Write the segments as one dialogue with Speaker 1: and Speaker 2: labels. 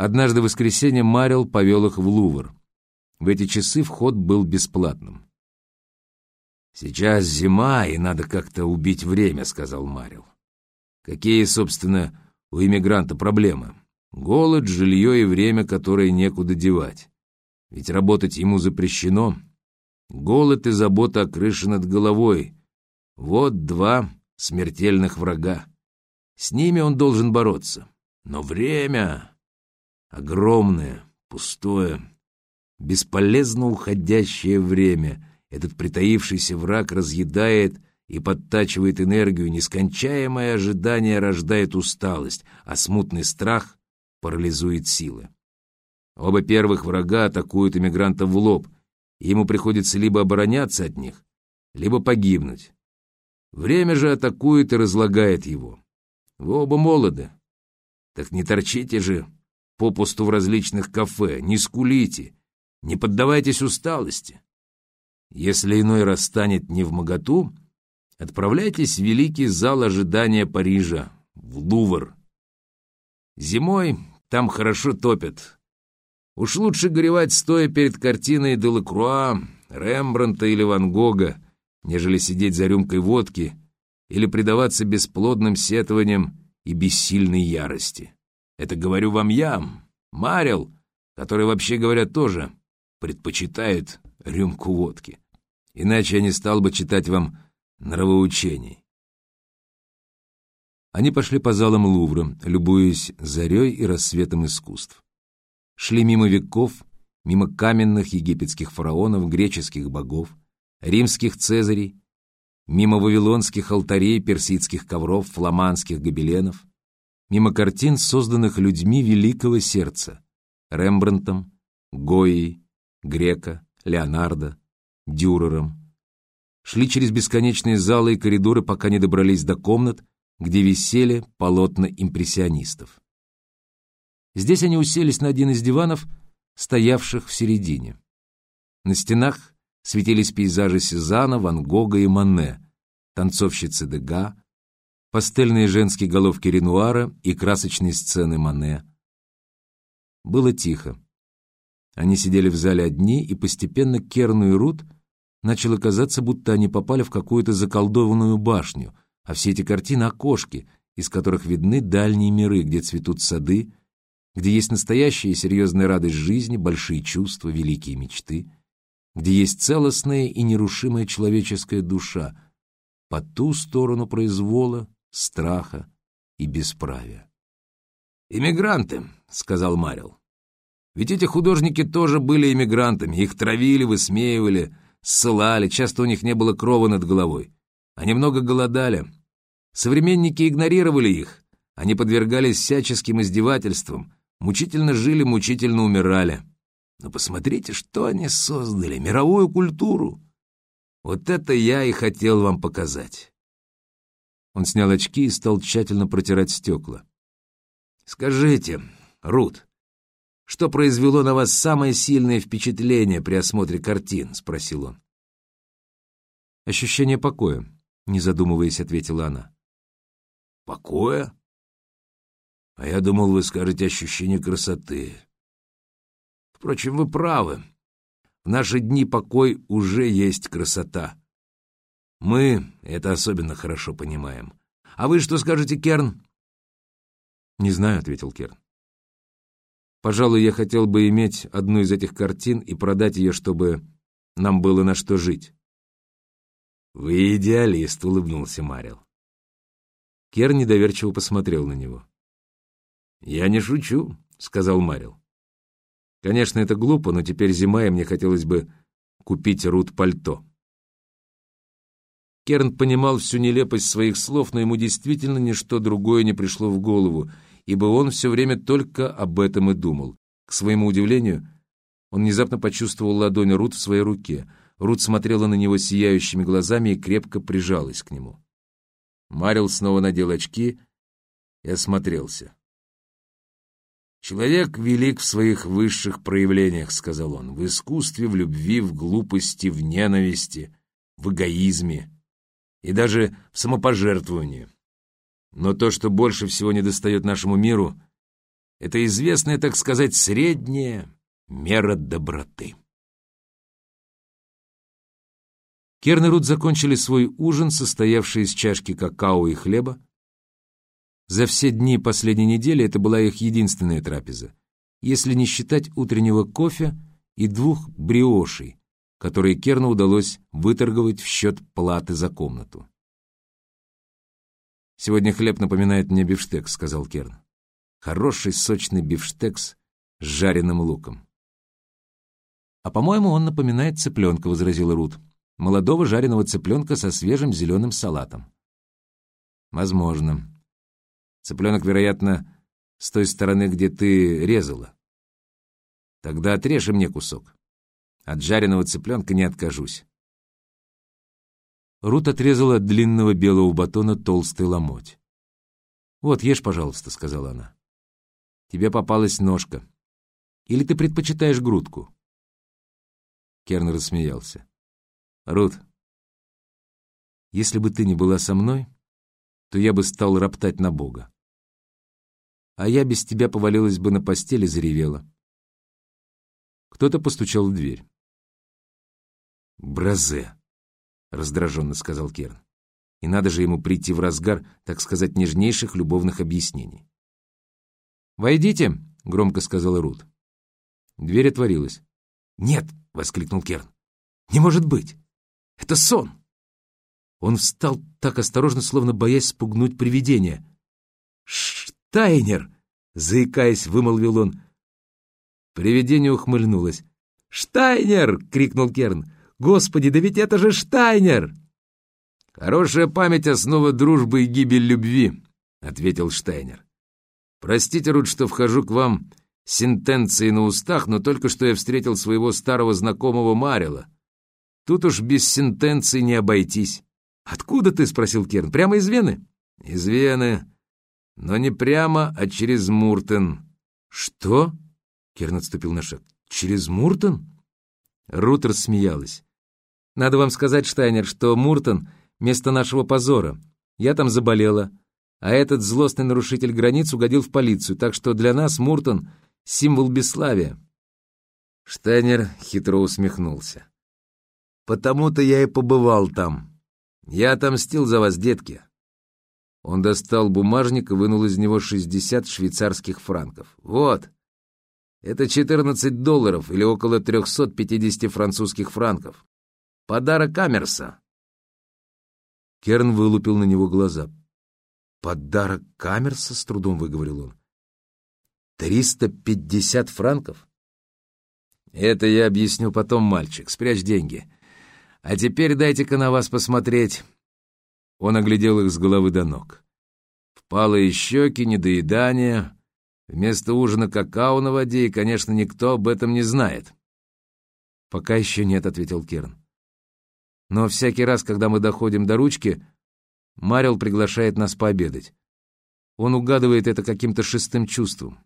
Speaker 1: Однажды в воскресенье Марил повел их в Лувр. В эти часы вход был бесплатным. «Сейчас зима, и надо как-то убить время», — сказал Марил. «Какие, собственно, у иммигранта проблемы? Голод, жилье и время, которое некуда девать. Ведь работать ему запрещено. Голод и забота о крыше над головой — вот два смертельных врага. С ними он должен бороться. Но время огромное, пустое, бесполезно уходящее время. Этот притаившийся враг разъедает и подтачивает энергию, нескончаемое ожидание рождает усталость, а смутный страх парализует силы. Оба первых врага атакуют иммигрантов в лоб, и ему приходится либо обороняться от них, либо погибнуть. Время же атакует и разлагает его. Вы оба молоды. Так не торчите же попусту в различных кафе, не скулите, не поддавайтесь усталости. Если иной раз станет не в моготу, отправляйтесь в великий зал ожидания Парижа, в Лувр. Зимой там хорошо топят. Уж лучше горевать, стоя перед картиной Делакруа, Рембранта или Ван Гога, нежели сидеть за рюмкой водки или предаваться бесплодным сетованиям и бессильной ярости. Это говорю вам я, Марил, который, вообще говоря, тоже предпочитает рюмку водки. Иначе я не стал бы читать вам нравоучений. Они пошли по залам Лувра, любуясь зарей и рассветом искусств. Шли мимо веков, мимо каменных египетских фараонов, греческих богов, римских цезарей, мимо вавилонских алтарей, персидских ковров, фламандских гобеленов, мимо картин, созданных людьми великого сердца, Рембрандтом, Гоей, Грека, Леонардо, Дюрером. Шли через бесконечные залы и коридоры, пока не добрались до комнат, где висели полотна импрессионистов. Здесь они уселись на один из диванов, стоявших в середине. На стенах светились пейзажи Сезана, Ван Гога и Мане, танцовщицы Дега, пастельные женские головки Ренуара и красочные сцены Мане. Было тихо. Они сидели в зале одни, и постепенно Керну и Рут начало казаться, будто они попали в какую-то заколдованную башню, а все эти картины — окошки, из которых видны дальние миры, где цветут сады, где есть настоящая и серьезная радость жизни, большие чувства, великие мечты — где есть целостная и нерушимая человеческая душа, по ту сторону произвола, страха и бесправия. «Иммигранты», — сказал Марил. «Ведь эти художники тоже были иммигрантами, их травили, высмеивали, ссылали, часто у них не было крова над головой. Они много голодали. Современники игнорировали их, они подвергались всяческим издевательствам, мучительно жили, мучительно умирали. Но посмотрите, что они создали, мировую культуру. Вот это я и хотел вам показать. Он снял очки и стал тщательно протирать стекла. Скажите, Рут, что произвело на вас самое сильное впечатление при осмотре картин? Спросил он. Ощущение покоя, не задумываясь, ответила она. Покоя? А я думал, вы скажете ощущение красоты. Впрочем, вы правы. В наши дни покой уже есть красота. Мы это особенно хорошо понимаем. А вы что скажете, Керн? Не знаю, ответил Керн. Пожалуй, я хотел бы иметь одну из этих картин и продать ее, чтобы нам было на что жить. Вы идеалист, улыбнулся Марил. Керн недоверчиво посмотрел на него. Я не шучу, сказал Марил. Конечно, это глупо, но теперь зима, и мне хотелось бы купить Рут пальто. Керн понимал всю нелепость своих слов, но ему действительно ничто другое не пришло в голову, ибо он все время только об этом и думал. К своему удивлению, он внезапно почувствовал ладонь Рут в своей руке. Рут смотрела на него сияющими глазами и крепко прижалась к нему. Марил снова надел очки и осмотрелся. «Человек велик в своих высших проявлениях», — сказал он, — «в искусстве, в любви, в глупости, в ненависти, в эгоизме и даже в самопожертвовании. Но то, что больше всего недостает нашему миру, Это известная, так сказать, средняя мера доброты.
Speaker 2: Керн и Рут закончили свой ужин, состоявший из чашки какао и хлеба. За все дни последней недели это была их единственная трапеза, если не считать утреннего кофе и двух бриошей, которые Керну удалось выторговать в счет платы за комнату. «Сегодня хлеб напоминает мне бифштекс», — сказал Керн. «Хороший сочный бифштекс с жареным луком». «А, по-моему, он напоминает цыпленка», — возразила Рут молодого жареного цыпленка со свежим зеленым салатом. Возможно. Цыпленок, вероятно, с той стороны, где ты резала. Тогда отрежь мне кусок. От жареного цыпленка не откажусь. Рут отрезала от длинного белого батона толстый ломоть. «Вот, ешь, пожалуйста», — сказала она. «Тебе попалась ножка. Или ты предпочитаешь грудку?» Керн рассмеялся. Рут, если бы ты не была со мной, то я бы стал роптать на Бога. А я без тебя повалилась бы на постели и заревела. Кто-то постучал в дверь. «Бразе», — раздраженно сказал Керн. «И надо же ему прийти в разгар, так сказать, нежнейших любовных объяснений». «Войдите», — громко сказала Рут. Дверь отворилась. «Нет!» — воскликнул Керн. «Не может быть! Это сон!» Он встал так осторожно, словно боясь спугнуть привидение. «Штайнер!» — заикаясь, вымолвил он. Привидение ухмыльнулось. «Штайнер!» — крикнул Керн. «Господи, да ведь это же Штайнер!»
Speaker 1: «Хорошая память — основа дружбы и гибель любви», — ответил Штайнер. «Простите, Рут, что вхожу к вам сентенцией на устах, но только что я встретил своего старого знакомого Марила. Тут уж без сентенции не обойтись.
Speaker 2: «Откуда ты?» — спросил Керн. «Прямо из Вены?»
Speaker 1: «Из Вены. Но не прямо, а через Муртен».
Speaker 2: «Что?» — Керн отступил на шаг. «Через Муртен?» Рут рассмеялась. «Надо вам сказать, Штайнер, что Муртон — место нашего позора. Я там заболела, а этот злостный нарушитель границ угодил в полицию, так что для нас Муртон — символ бесславия».
Speaker 1: Штайнер хитро усмехнулся. Потому-то я и побывал там. Я отомстил за вас, детки. Он достал бумажник и вынул из него 60 швейцарских франков. Вот. Это 14 долларов или около 350 французских франков. Подарок Камерса.
Speaker 2: Керн вылупил на него глаза. «Подарок Камерса?» — с трудом выговорил он. «Триста пятьдесят франков?»
Speaker 1: «Это я объясню потом, мальчик. Спрячь деньги. А теперь дайте-ка на вас посмотреть». Он оглядел их с головы до ног. Впалые щеки, недоедание, вместо ужина какао на воде, и, конечно, никто об этом не знает.
Speaker 2: «Пока еще нет», — ответил Керн. «Но всякий раз, когда мы доходим до ручки, Марил приглашает нас пообедать. Он угадывает это каким-то шестым чувством».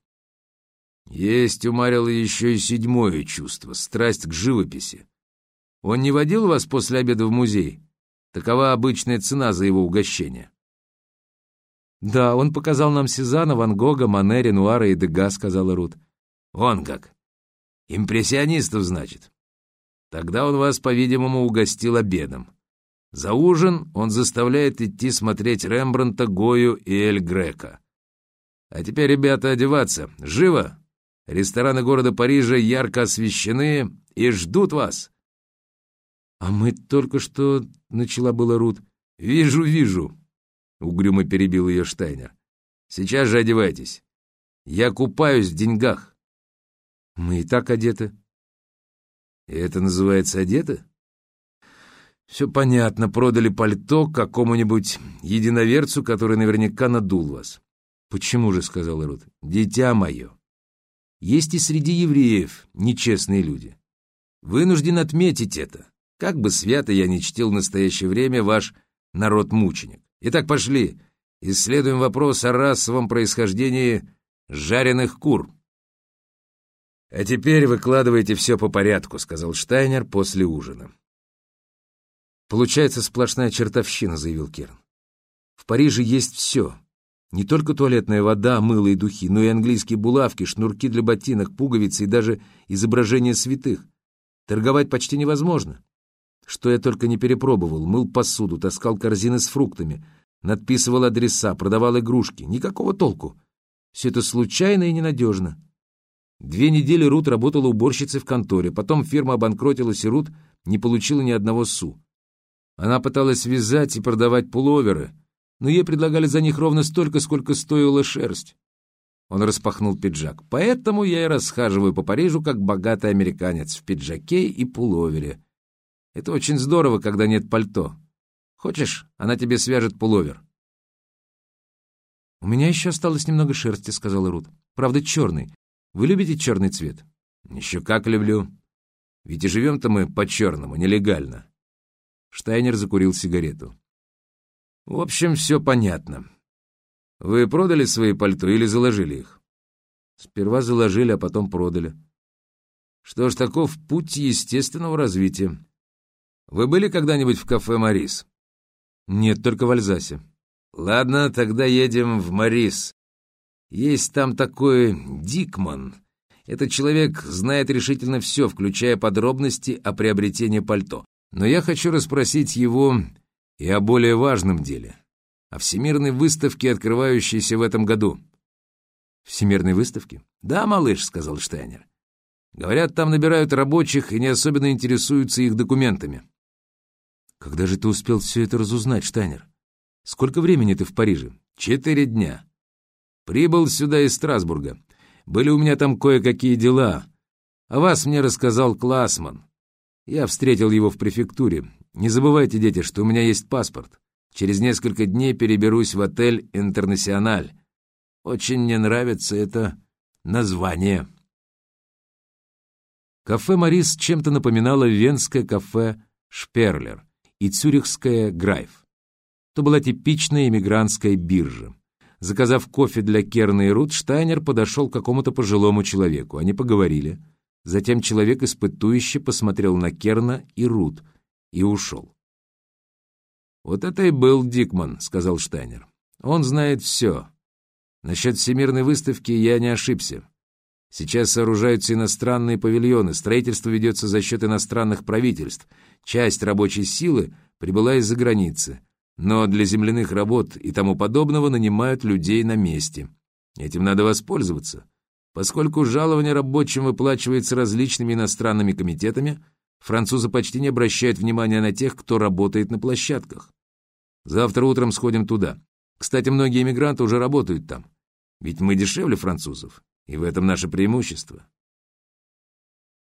Speaker 1: «Есть у Марила еще и седьмое чувство — страсть к живописи. Он не водил вас после обеда в музей? Такова обычная цена за его угощение.
Speaker 2: «Да, он показал нам Сезана, Ван Гога, Мане, Ренуара и Дега», — сказала Рут.
Speaker 1: «Он как? Импрессионистов, значит? Тогда он вас, по-видимому, угостил обедом. За ужин он заставляет идти смотреть Рембранта, Гою и Эль Грека. А теперь, ребята, одеваться. Живо! Рестораны города Парижа ярко освещены и ждут вас.
Speaker 2: «А мы только что...» — начала была Рут.
Speaker 1: «Вижу, вижу», — угрюмо перебил ее Штайнер. «Сейчас же одевайтесь. Я купаюсь в деньгах».
Speaker 2: «Мы и так одеты».
Speaker 1: «И это называется одеты?» «Все понятно. Продали пальто какому-нибудь единоверцу, который наверняка надул вас».
Speaker 2: «Почему же?» — сказал Рут.
Speaker 1: «Дитя мое. Есть и среди евреев нечестные люди. Вынужден отметить это. Как бы свято я не чтил в настоящее время ваш народ-мученик. Итак, пошли, исследуем вопрос о расовом происхождении жареных кур. «А теперь выкладывайте все по порядку», — сказал Штайнер после ужина.
Speaker 2: «Получается сплошная чертовщина», — заявил Керн. «В Париже есть все. Не только туалетная вода, мыло и духи, но и английские булавки, шнурки для ботинок, пуговицы и даже изображения святых. Торговать почти невозможно. Что я только не перепробовал. Мыл посуду, таскал корзины с фруктами, надписывал адреса, продавал игрушки. Никакого толку. Все это случайно и ненадежно. Две недели Рут работала уборщицей в конторе, потом фирма обанкротилась, и Рут не получила ни одного су. Она пыталась вязать и продавать пуловеры, но ей предлагали за них ровно столько, сколько стоила шерсть. Он распахнул пиджак. «Поэтому я и расхаживаю по Парижу, как богатый американец, в пиджаке и пуловере. Это очень здорово, когда нет пальто. Хочешь, она тебе свяжет пуловер?» «У меня еще осталось немного шерсти», — сказала Рут. «Правда, черный. Вы любите черный цвет?» «Еще как люблю. Ведь и живем-то мы по-черному, нелегально». Штайнер закурил сигарету. «В общем, все понятно. Вы продали свои пальто или заложили их?» «Сперва заложили, а потом продали». «Что ж, таков путь естественного развития. Вы были когда-нибудь в кафе «Марис»?» «Нет, только в Альзасе». «Ладно, тогда едем в Марис. Есть там такой Дикман. Этот человек знает решительно все, включая подробности о приобретении пальто. Но я хочу расспросить его и о более важном деле, о всемирной выставке, открывающейся в этом году». «Всемирной выставке?» «Да, малыш», — сказал Штайнер. «Говорят, там набирают рабочих и не особенно интересуются их документами». «Когда же ты успел все это разузнать, Штайнер?» Сколько времени ты в Париже? Четыре дня. Прибыл сюда из Страсбурга. Были у меня там кое-какие дела. О вас мне рассказал Классман. Я встретил его в префектуре. Не забывайте, дети, что у меня есть паспорт. Через несколько дней переберусь в отель «Интернациональ». Очень мне нравится это название. Кафе «Марис» чем-то напоминало венское кафе «Шперлер» и цюрихское «Грайф». То была типичная иммигрантская биржа. Заказав кофе для Керна и Рут, Штайнер подошел к какому-то пожилому человеку. Они поговорили. Затем человек испытующе посмотрел на Керна и Рут и ушел. «Вот это и был Дикман», — сказал Штайнер. «Он знает все. Насчет всемирной выставки я не ошибся. Сейчас сооружаются иностранные павильоны, строительство ведется за счет иностранных правительств. Часть рабочей силы прибыла из-за границы но для земляных работ и тому подобного нанимают людей на месте. Этим надо воспользоваться. Поскольку жалование рабочим выплачивается различными иностранными комитетами, французы почти не обращают внимания на тех, кто работает на площадках. Завтра утром сходим туда. Кстати, многие иммигранты уже работают там. Ведь мы дешевле французов, и в этом наше преимущество.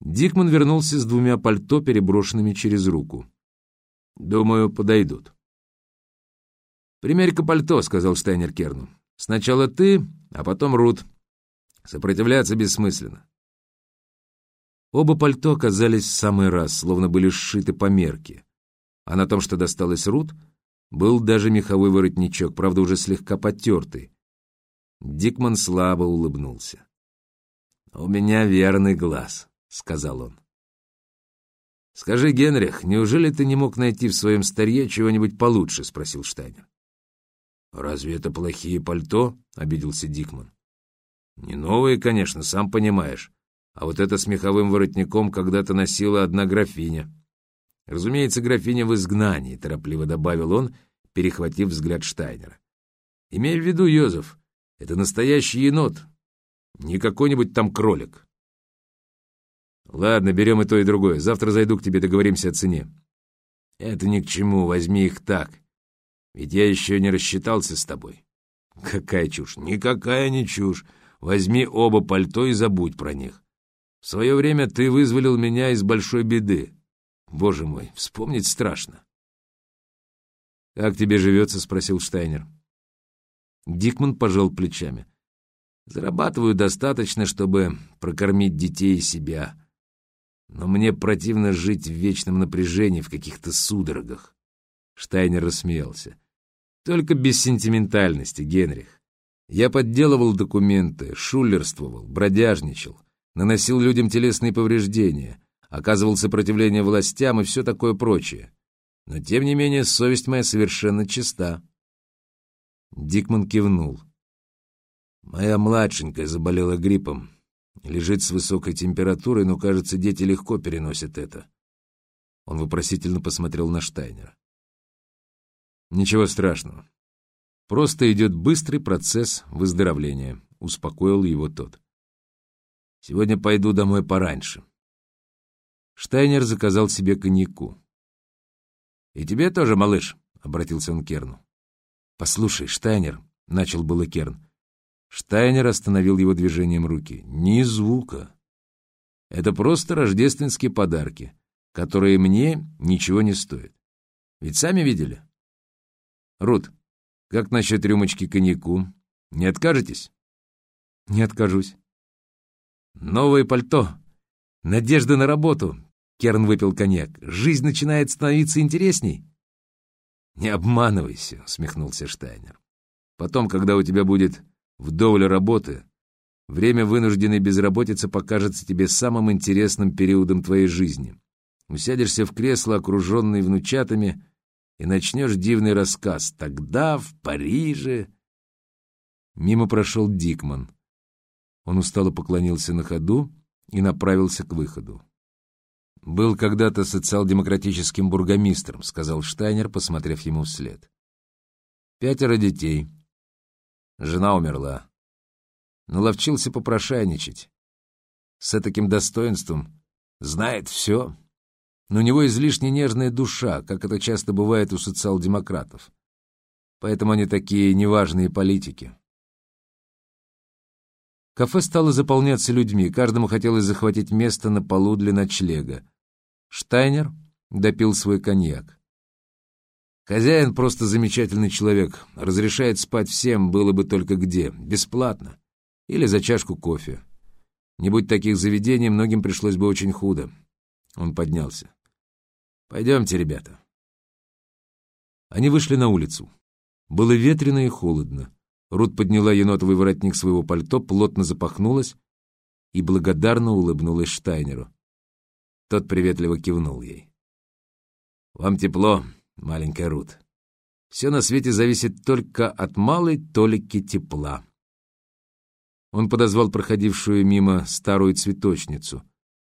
Speaker 2: Дикман вернулся с двумя пальто, переброшенными через руку. «Думаю, подойдут». «Примерь-ка пальто», — сказал Штайнер Керну. «Сначала ты, а потом Рут. Сопротивляться бессмысленно». Оба пальто оказались в самый раз, словно были сшиты по мерке. А на том, что досталось Рут, был даже меховой воротничок, правда, уже слегка потертый. Дикман слабо улыбнулся. «У меня верный глаз», — сказал он. «Скажи, Генрих, неужели ты не мог найти в своем старье чего-нибудь получше?» — спросил Штайнер. «Разве это плохие пальто?» — обиделся Дикман. «Не новые, конечно, сам понимаешь. А вот это с меховым воротником когда-то носила одна графиня». «Разумеется, графиня в изгнании», — торопливо добавил он, перехватив взгляд Штайнера. «Имей в виду, Йозеф, это настоящий енот, не какой-нибудь там кролик». «Ладно, берем и то, и другое. Завтра зайду к тебе, договоримся о цене». «Это ни к чему, возьми их так. Ведь я еще не рассчитался с тобой. Какая чушь? Никакая не чушь. Возьми оба пальто и забудь про них. В свое время ты вызволил меня из большой беды. Боже мой, вспомнить страшно. «Как тебе живется?» — спросил Штайнер. Дикман пожал плечами. «Зарабатываю достаточно, чтобы прокормить детей и себя. Но мне противно жить в вечном напряжении, в каких-то судорогах». Штайнер рассмеялся. Только без сентиментальности, Генрих. Я подделывал документы, шулерствовал, бродяжничал, наносил людям телесные повреждения, оказывал сопротивление властям и все такое прочее. Но, тем не менее, совесть моя совершенно чиста. Дикман кивнул.
Speaker 1: Моя младшенькая заболела гриппом. Лежит с высокой температурой, но, кажется, дети легко переносят это. Он вопросительно посмотрел на Штайнера. Ничего страшного. Просто идет быстрый процесс выздоровления, успокоил его тот. Сегодня пойду домой пораньше. Штайнер заказал себе коньяку. «И тебе тоже, малыш?» — обратился он к Керну. «Послушай, Штайнер», — начал было Керн. Штайнер остановил его движением руки. «Ни звука. Это просто рождественские подарки, которые мне ничего не стоят. Ведь сами видели?» «Рут, как насчет рюмочки коньяку? Не откажетесь?» «Не откажусь». «Новое пальто. Надежда на работу». Керн выпил коньяк. «Жизнь начинает становиться интересней». «Не обманывайся», — усмехнулся Штайнер. «Потом, когда у тебя будет вдоволь работы, время вынужденной безработицы покажется тебе самым интересным периодом твоей жизни. Усядешься в кресло, окруженный внучатами, и начнешь дивный рассказ. Тогда в Париже...» Мимо прошел Дикман. Он устало поклонился на ходу и направился к выходу. «Был когда-то социал-демократическим бургомистром», — сказал Штайнер, посмотрев ему вслед. «Пятеро детей. Жена умерла. Наловчился попрошайничать. С таким достоинством знает все. Но у него излишне нежная душа, как это часто бывает у социал-демократов. Поэтому они такие неважные политики». Кафе стало заполняться людьми, каждому хотелось захватить место на полу для ночлега. Штайнер допил свой коньяк. Хозяин просто замечательный человек, разрешает спать всем, было бы только где, бесплатно. Или за чашку кофе. Не будь таких заведений, многим пришлось бы очень худо. Он поднялся. «Пойдемте, ребята». Они вышли на улицу. Было ветрено и холодно. Рут подняла енотовый воротник своего пальто, плотно запахнулась и благодарно улыбнулась Штайнеру. Тот приветливо кивнул ей. «Вам тепло, маленькая Рут. Все на свете зависит только от малой толики тепла». Он подозвал проходившую мимо старую цветочницу.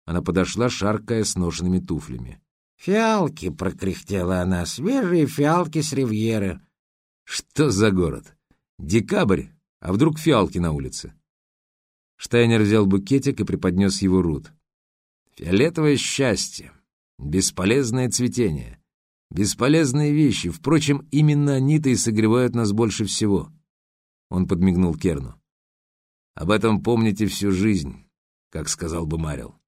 Speaker 1: Она подошла, шаркая с ношенными туфлями.
Speaker 3: «Фиалки!» — прокряхтела она. «Свежие фиалки с ривьеры».
Speaker 1: «Что за город?» Декабрь, а вдруг фиалки на улице? Штайнер взял букетик и преподнес его Рут. Фиолетовое счастье, бесполезное цветение, бесполезные вещи. Впрочем, именно они-то и согревают нас больше всего. Он подмигнул Керну. Об этом помните всю жизнь, как сказал бы Марил.